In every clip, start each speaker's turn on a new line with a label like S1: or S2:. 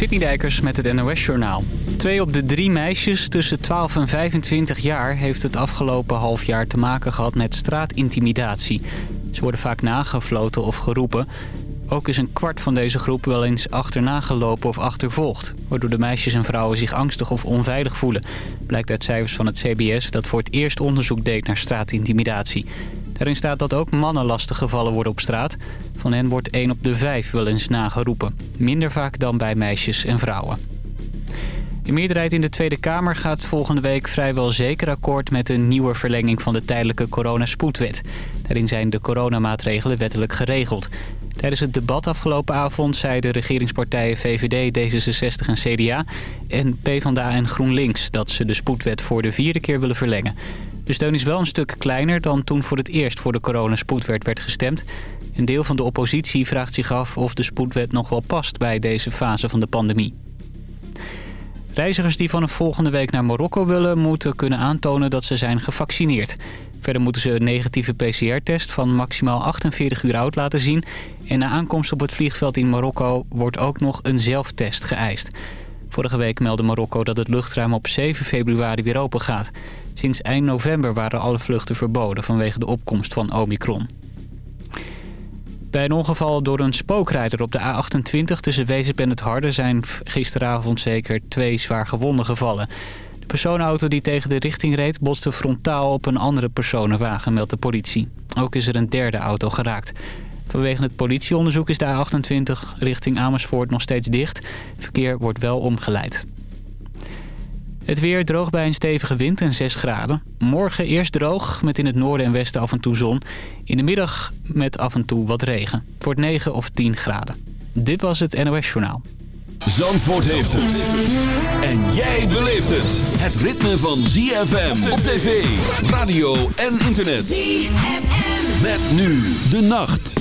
S1: Sidney Dijkers met het NOS-journaal. Twee op de drie meisjes tussen 12 en 25 jaar... heeft het afgelopen half jaar te maken gehad met straatintimidatie. Ze worden vaak nagefloten of geroepen. Ook is een kwart van deze groep wel eens achterna gelopen of achtervolgd... waardoor de meisjes en vrouwen zich angstig of onveilig voelen. Blijkt uit cijfers van het CBS dat voor het eerst onderzoek deed naar straatintimidatie. Daarin staat dat ook mannen lastig gevallen worden op straat. Van hen wordt 1 op de 5 wel eens nageroepen. Minder vaak dan bij meisjes en vrouwen. De meerderheid in de Tweede Kamer gaat volgende week vrijwel zeker akkoord met een nieuwe verlenging van de tijdelijke coronaspoedwet. Daarin zijn de coronamaatregelen wettelijk geregeld. Tijdens het debat afgelopen avond zeiden regeringspartijen VVD, D66 en CDA en PvdA en GroenLinks dat ze de spoedwet voor de vierde keer willen verlengen. De steun is wel een stuk kleiner dan toen voor het eerst voor de coronaspoedwet werd gestemd. Een deel van de oppositie vraagt zich af of de spoedwet nog wel past bij deze fase van de pandemie. Reizigers die vanaf volgende week naar Marokko willen... moeten kunnen aantonen dat ze zijn gevaccineerd. Verder moeten ze een negatieve PCR-test van maximaal 48 uur oud laten zien. En na aankomst op het vliegveld in Marokko wordt ook nog een zelftest geëist. Vorige week meldde Marokko dat het luchtruim op 7 februari weer open gaat. Sinds eind november waren alle vluchten verboden vanwege de opkomst van Omicron. Bij een ongeval door een spookrijder op de A28 tussen Wezep en het Harde... zijn gisteravond zeker twee zwaar gewonden gevallen. De personenauto die tegen de richting reed botste frontaal op een andere personenwagen, meldt de politie. Ook is er een derde auto geraakt. Vanwege het politieonderzoek is de A28 richting Amersfoort nog steeds dicht. Verkeer wordt wel omgeleid. Het weer droog bij een stevige wind en 6 graden. Morgen eerst droog, met in het noorden en westen af en toe zon. In de middag met af en toe wat regen. Het wordt 9 of 10 graden. Dit was het NOS Journaal.
S2: Zandvoort heeft het. En jij beleeft het. Het ritme van ZFM op tv, radio en internet. ZFM. Met nu de nacht.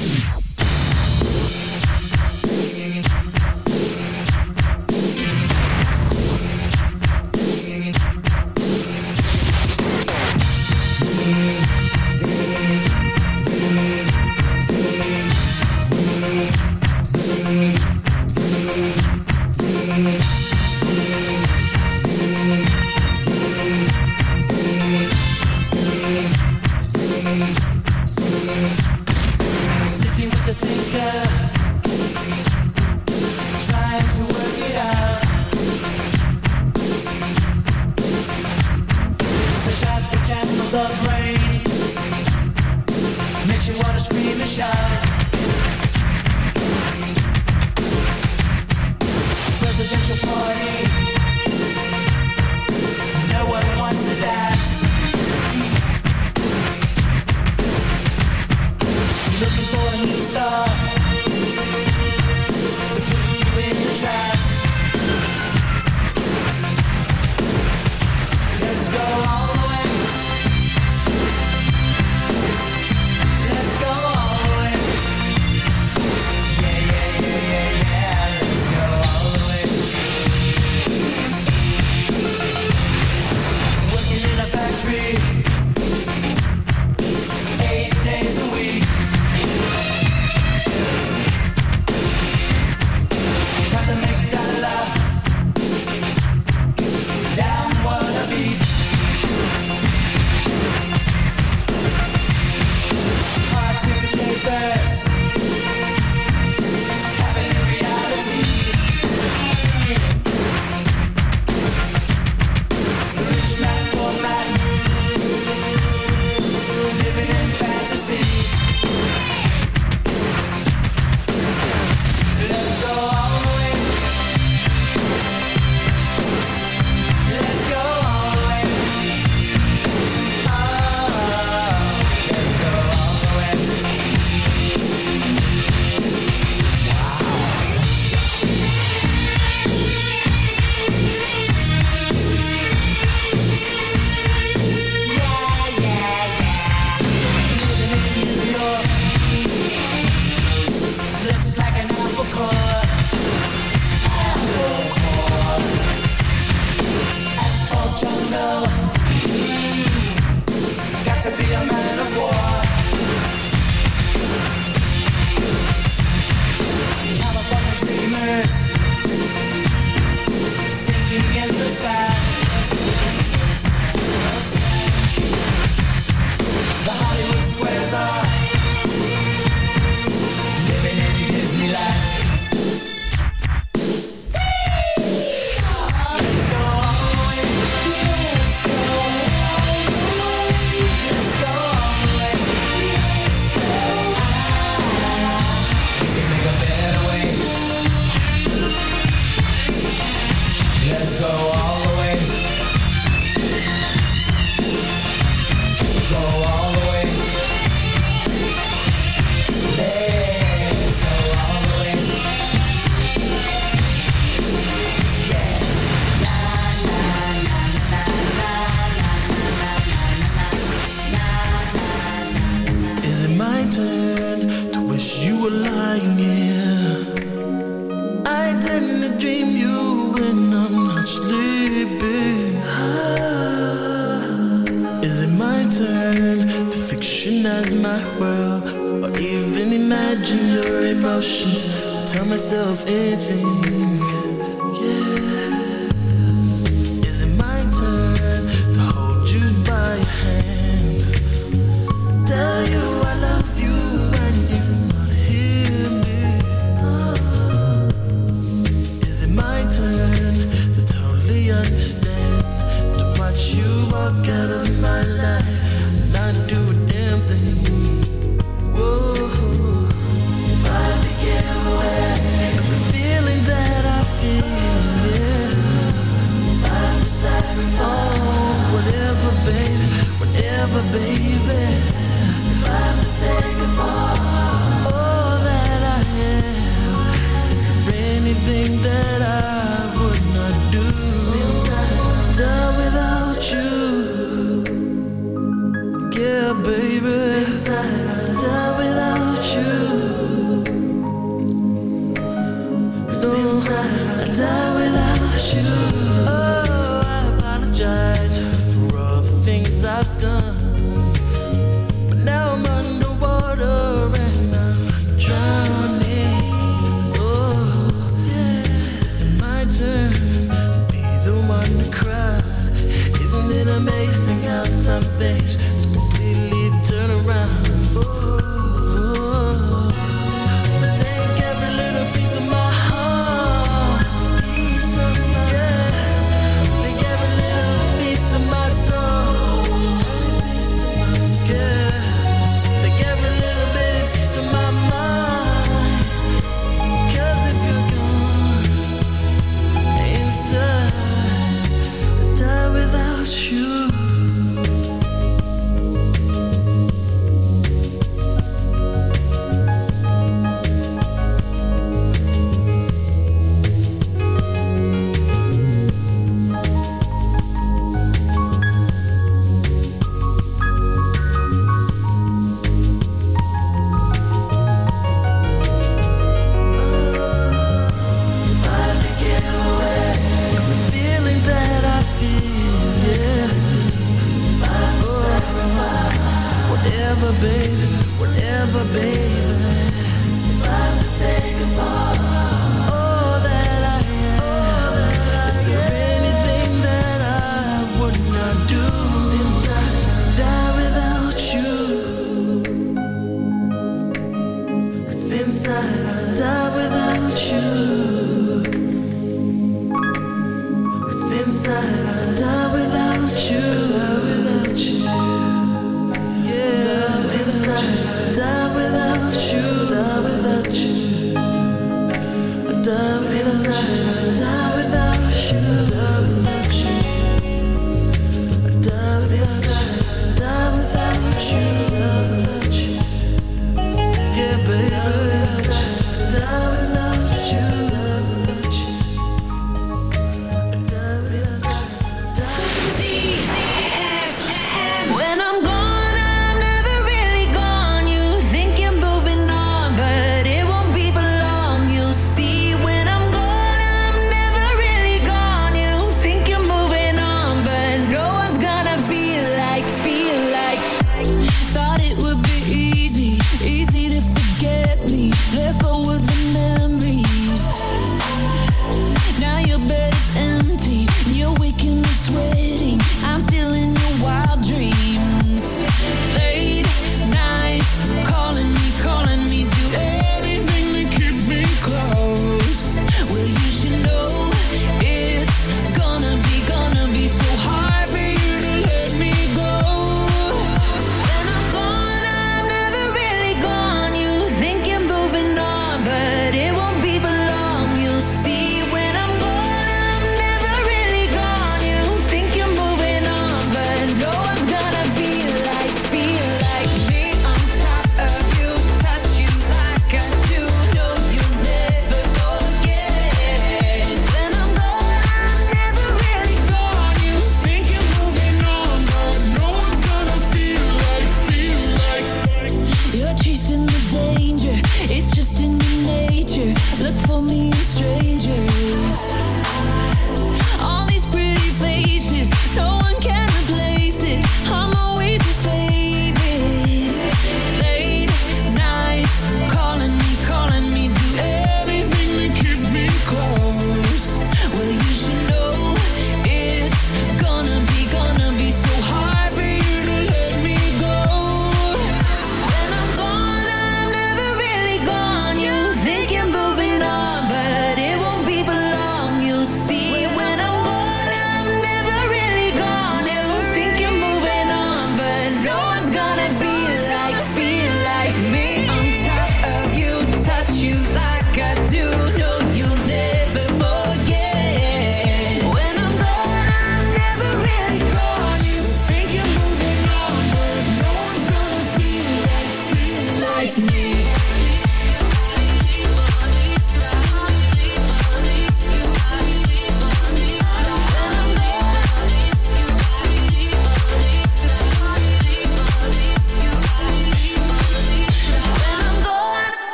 S3: you
S4: love.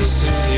S4: places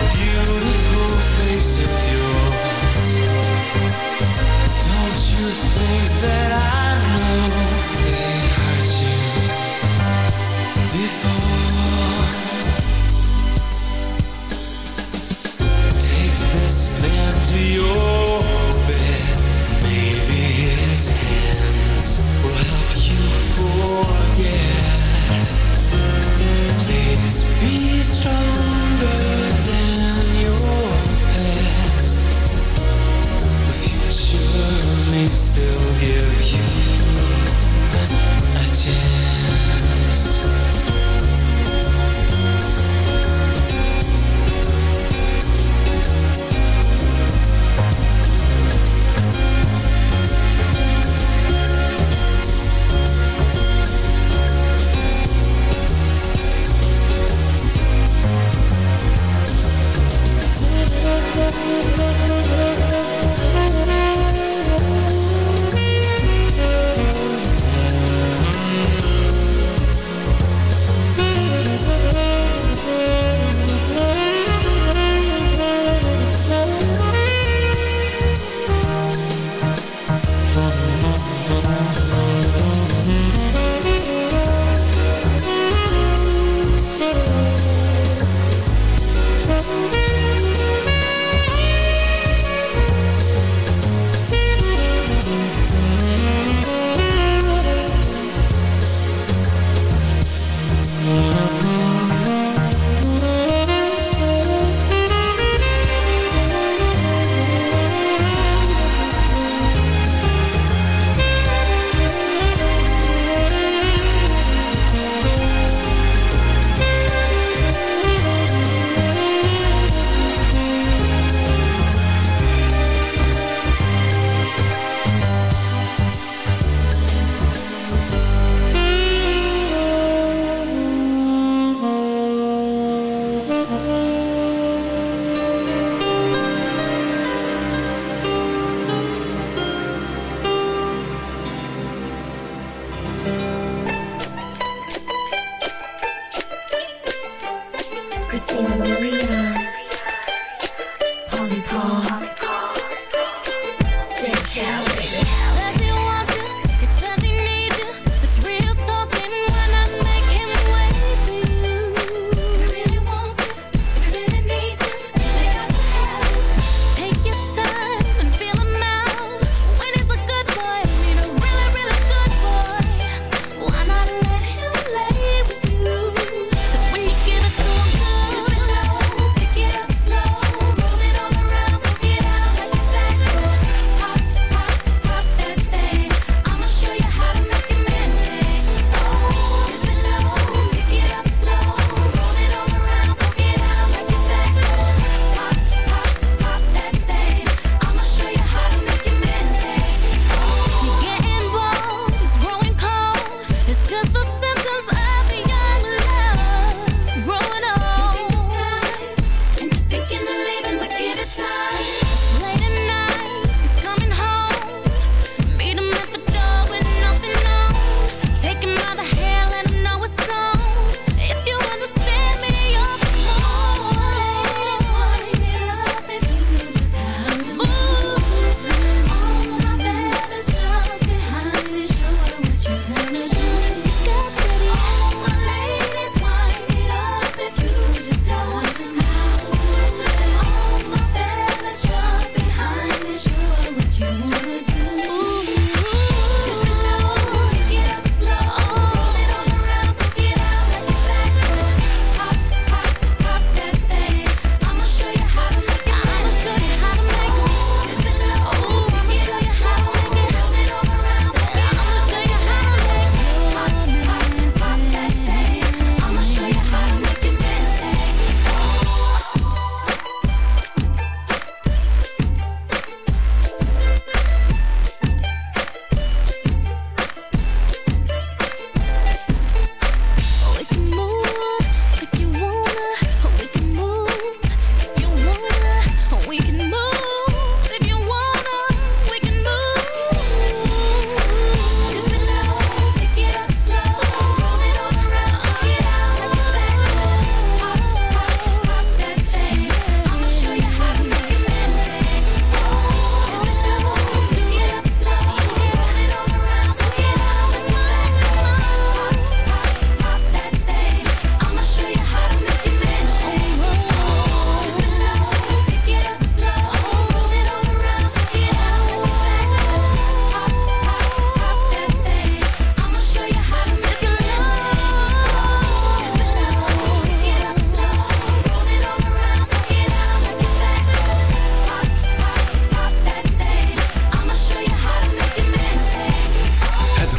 S4: you.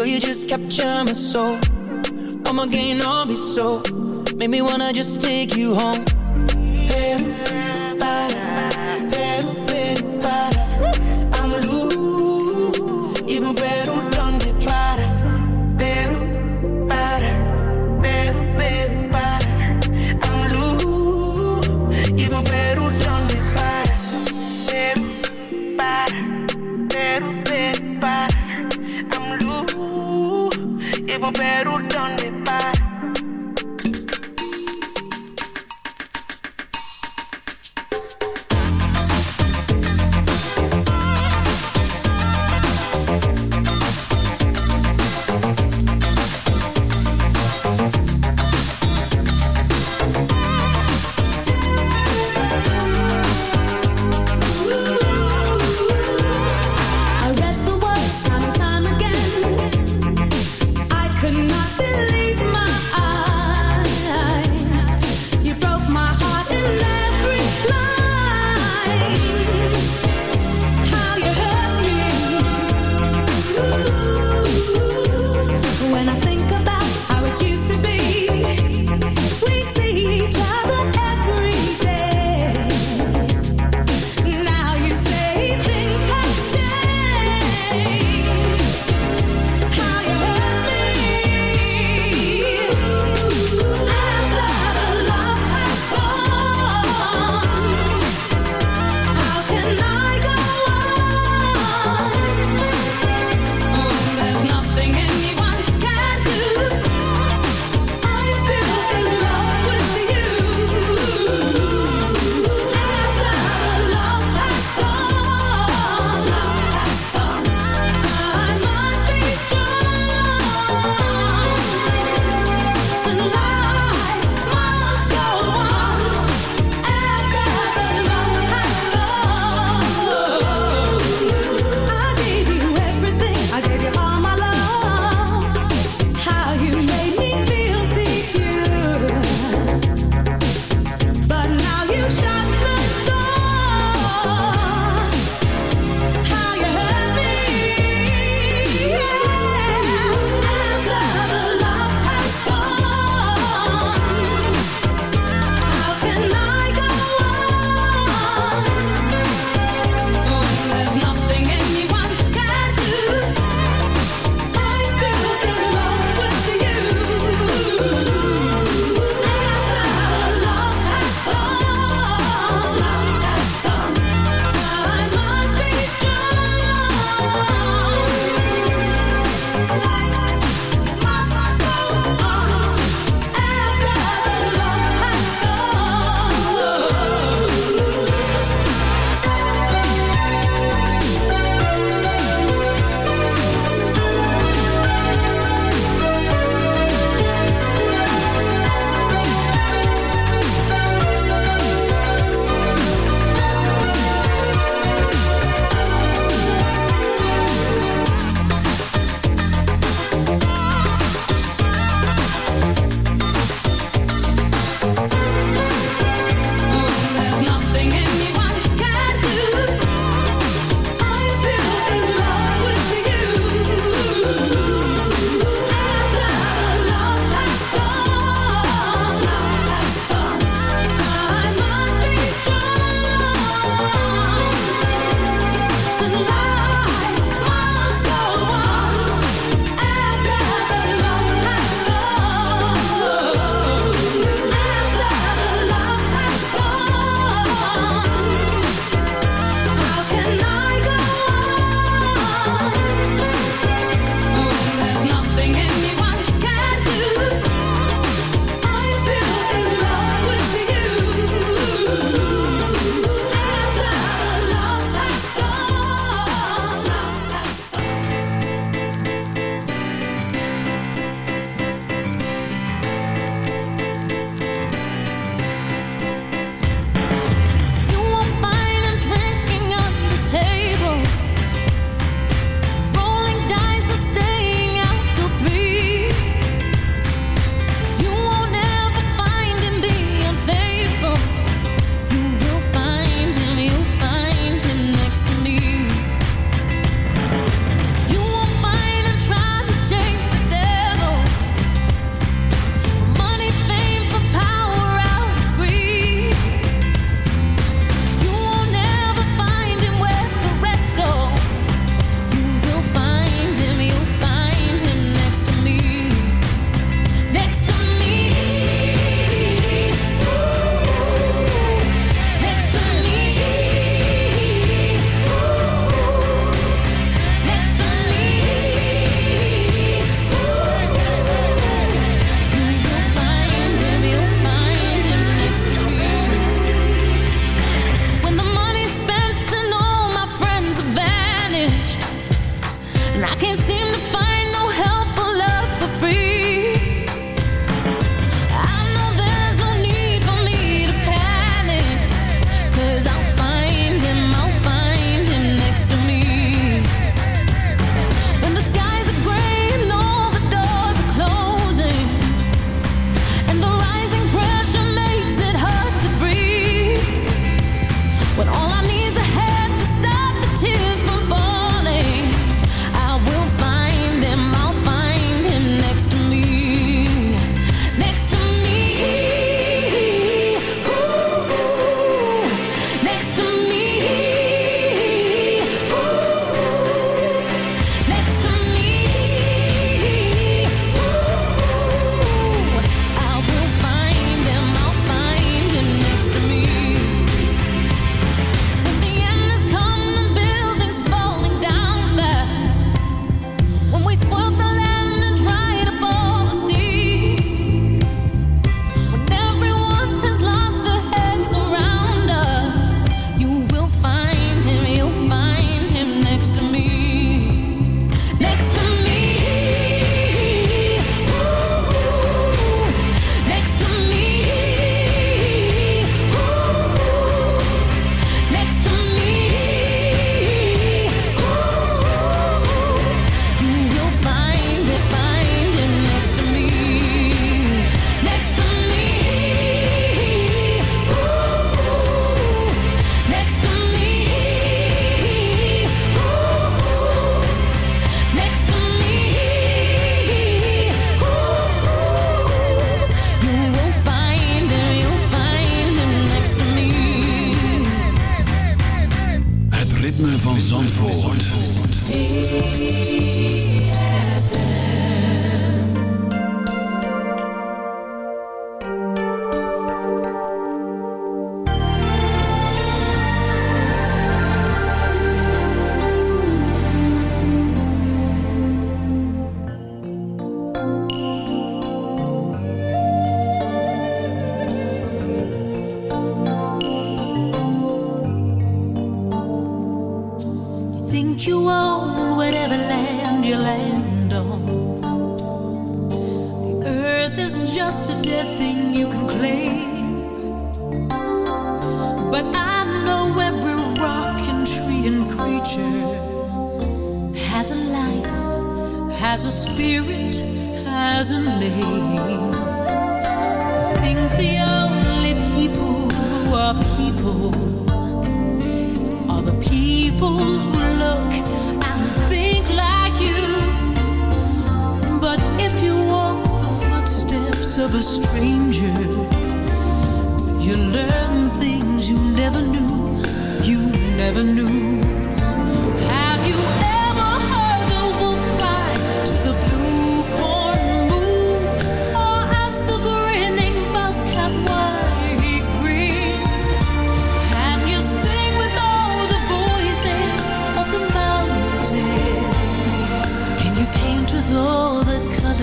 S5: Girl, you just capture my soul. I'ma gain all be so. Make me wanna just take you home
S6: recupero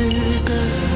S6: deserve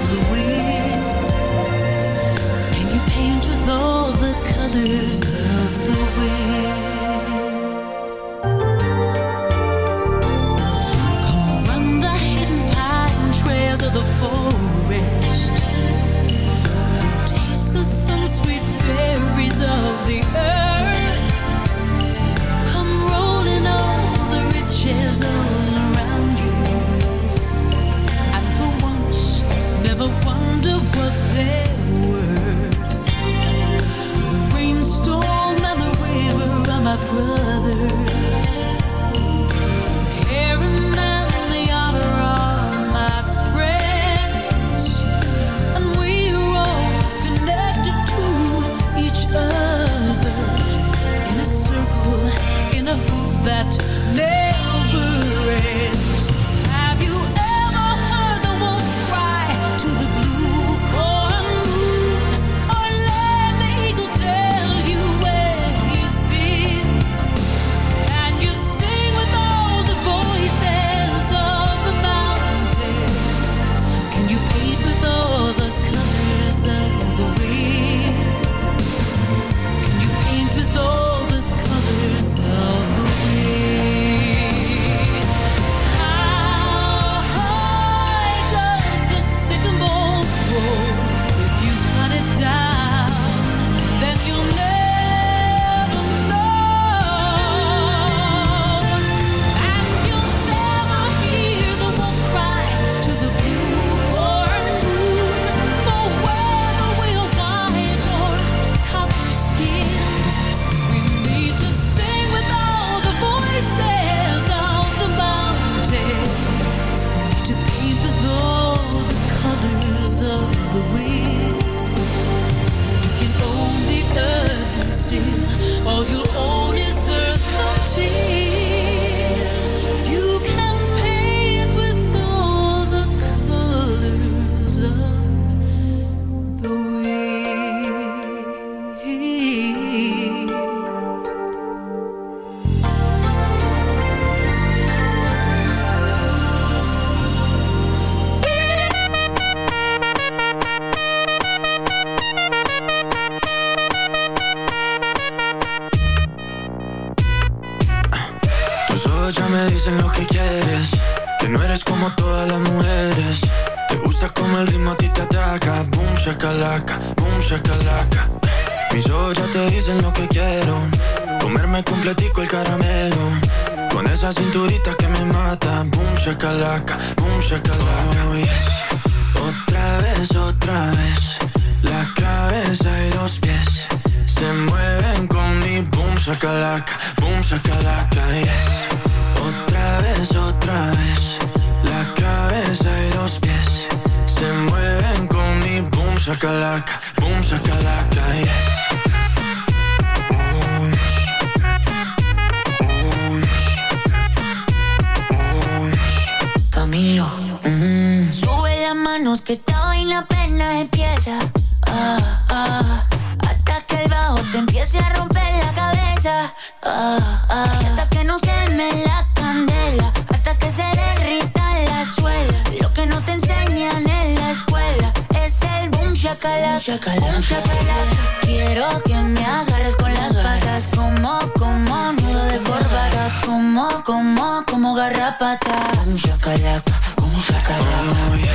S6: chacalón, chacalaca. Quiero que me
S7: agarres con las patas, como, como nudo de corbata, como, como, como garrapata. Un chacalaca, como chacalaca.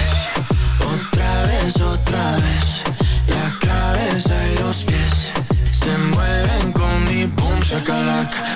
S6: Oh, otra vez, otra vez, la cabeza y los pies se mueven con mi boom
S7: chacalaca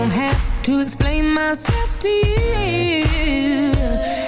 S8: don't have to explain myself to
S9: you.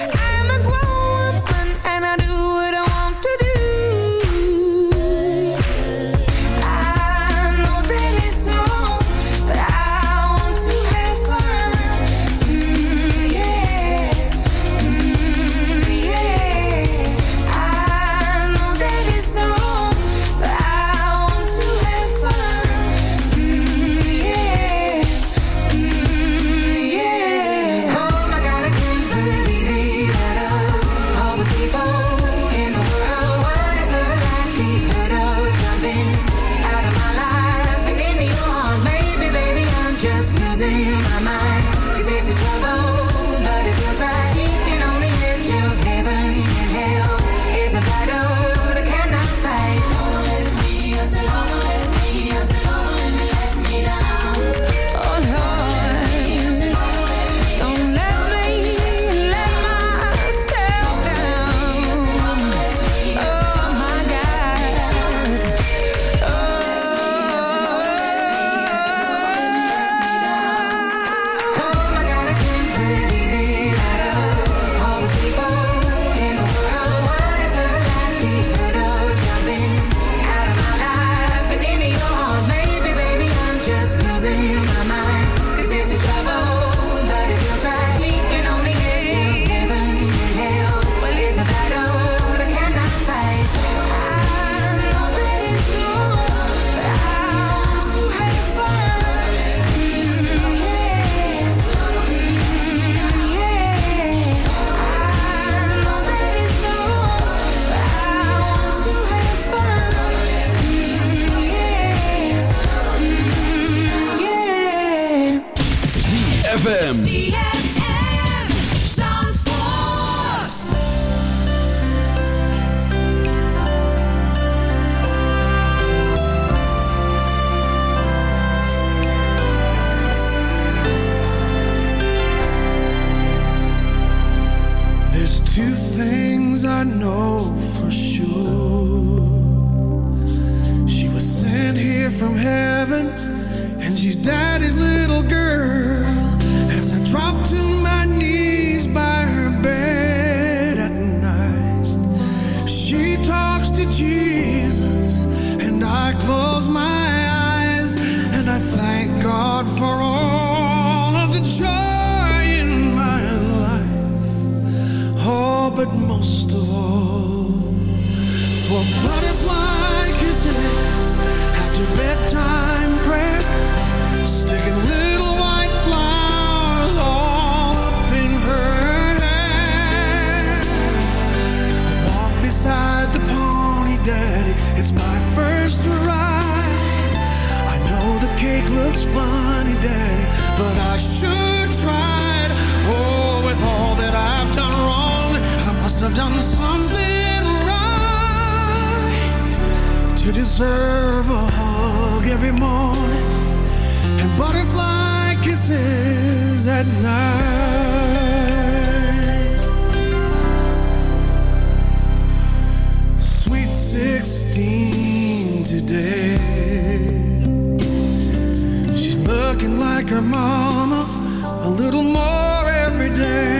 S9: a little more every day.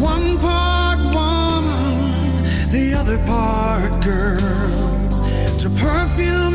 S9: One part woman, the other part girl. To perfume